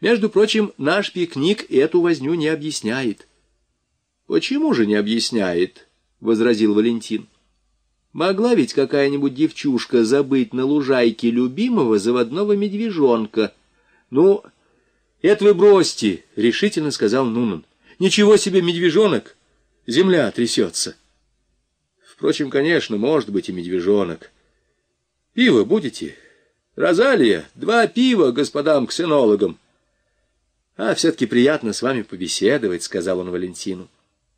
Между прочим, наш пикник эту возню не объясняет. Почему же не объясняет? возразил Валентин. Могла ведь какая-нибудь девчушка забыть на лужайке любимого заводного медвежонка. Ну, это вы бросьте, решительно сказал Нунан. Ничего себе медвежонок! Земля трясется. Впрочем, конечно, может быть и медвежонок. Пиво будете? Розалия, два пива господам ксенологам. А все-таки приятно с вами побеседовать, сказал он Валентину.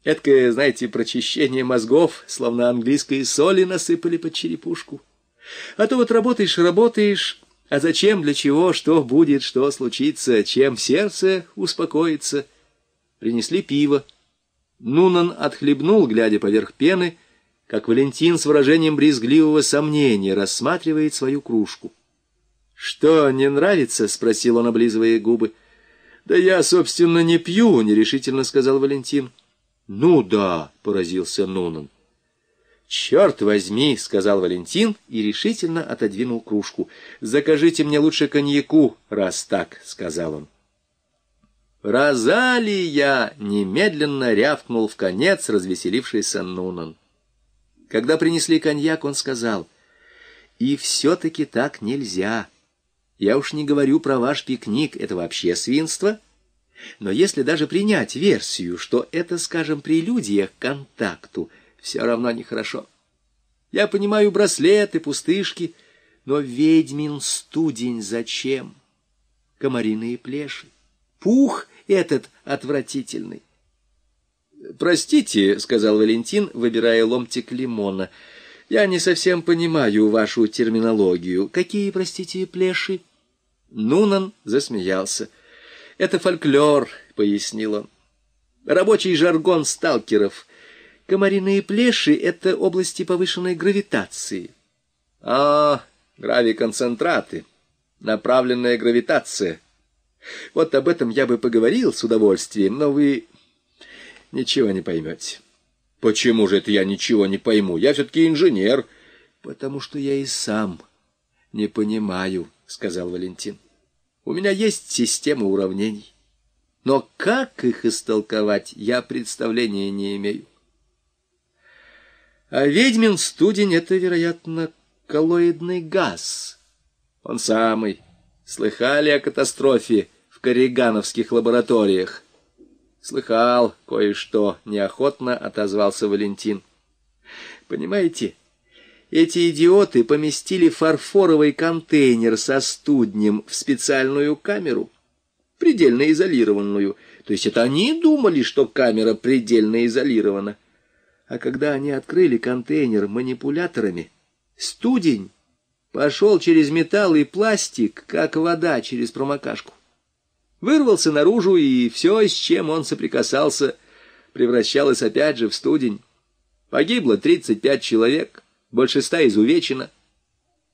Эдакое, знаете, прочищение мозгов, словно английской соли насыпали под черепушку. А то вот работаешь, работаешь, а зачем, для чего, что будет, что случится, чем сердце успокоится. Принесли пиво. Нунан отхлебнул, глядя поверх пены, как Валентин с выражением брезгливого сомнения рассматривает свою кружку. — Что, не нравится? — спросил он, облизывая губы. — Да я, собственно, не пью, — нерешительно сказал Валентин. — «Ну да», — поразился Нунан. «Черт возьми», — сказал Валентин и решительно отодвинул кружку. «Закажите мне лучше коньяку, раз так», — сказал он. «Розалия!» — немедленно рявкнул в конец развеселившийся Нунан. Когда принесли коньяк, он сказал, «И все-таки так нельзя. Я уж не говорю про ваш пикник, это вообще свинство». Но если даже принять версию, что это, скажем, прелюдия к контакту, все равно нехорошо. Я понимаю браслеты, пустышки, но ведьмин студень зачем? Комариные плеши. Пух этот отвратительный. «Простите», — сказал Валентин, выбирая ломтик лимона, — «я не совсем понимаю вашу терминологию. Какие, простите, плеши?» Нунан засмеялся. Это фольклор, — пояснил он. Рабочий жаргон сталкеров. Комариные плеши — это области повышенной гравитации. А, гравиконцентраты. Направленная гравитация. Вот об этом я бы поговорил с удовольствием, но вы ничего не поймете. Почему же это я ничего не пойму? Я все-таки инженер. Потому что я и сам не понимаю, — сказал Валентин. У меня есть система уравнений. Но как их истолковать, я представления не имею. А ведьмин студень — это, вероятно, коллоидный газ. Он самый. Слыхали о катастрофе в корригановских лабораториях? Слыхал кое-что, неохотно отозвался Валентин. Понимаете, эти идиоты поместили фарфоровый контейнер со студнем в специальную камеру, предельно изолированную. То есть это они думали, что камера предельно изолирована. А когда они открыли контейнер манипуляторами, студень пошел через металл и пластик, как вода через промокашку. Вырвался наружу, и все, с чем он соприкасался, превращалось опять же в студень. Погибло 35 человек больше изувечено,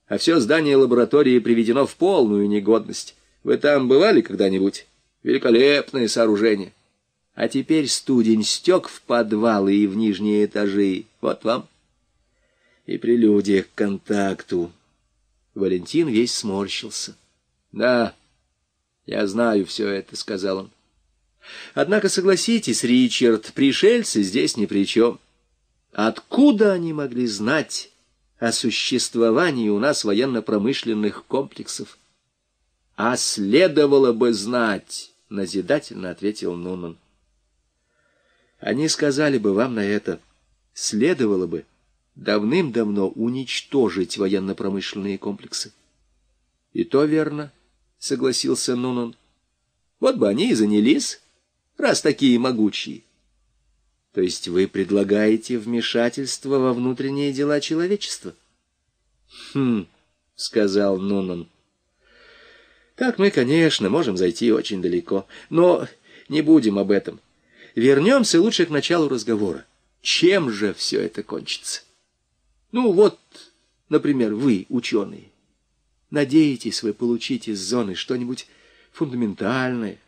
а все здание лаборатории приведено в полную негодность. Вы там бывали когда-нибудь? Великолепное сооружение. А теперь студень стек в подвалы и в нижние этажи. Вот вам. И прелюдия к контакту. Валентин весь сморщился. Да, я знаю все это, сказал он. Однако, согласитесь, Ричард, пришельцы здесь ни при чем. Откуда они могли знать о существовании у нас военно-промышленных комплексов? А следовало бы знать, — назидательно ответил Нунан. Они сказали бы вам на это, следовало бы давным-давно уничтожить военно-промышленные комплексы. И то верно, — согласился Нунан. Вот бы они и занялись, раз такие могучие. То есть вы предлагаете вмешательство во внутренние дела человечества? Хм, сказал Нунан. Так мы, конечно, можем зайти очень далеко, но не будем об этом. Вернемся лучше к началу разговора. Чем же все это кончится? Ну вот, например, вы, ученые, надеетесь вы получить из зоны что-нибудь фундаментальное,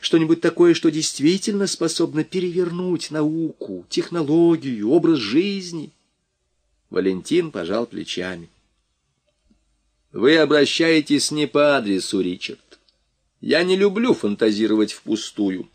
что-нибудь такое, что действительно способно перевернуть науку, технологию, образ жизни. Валентин пожал плечами. Вы обращаетесь не по адресу, Ричард. Я не люблю фантазировать впустую.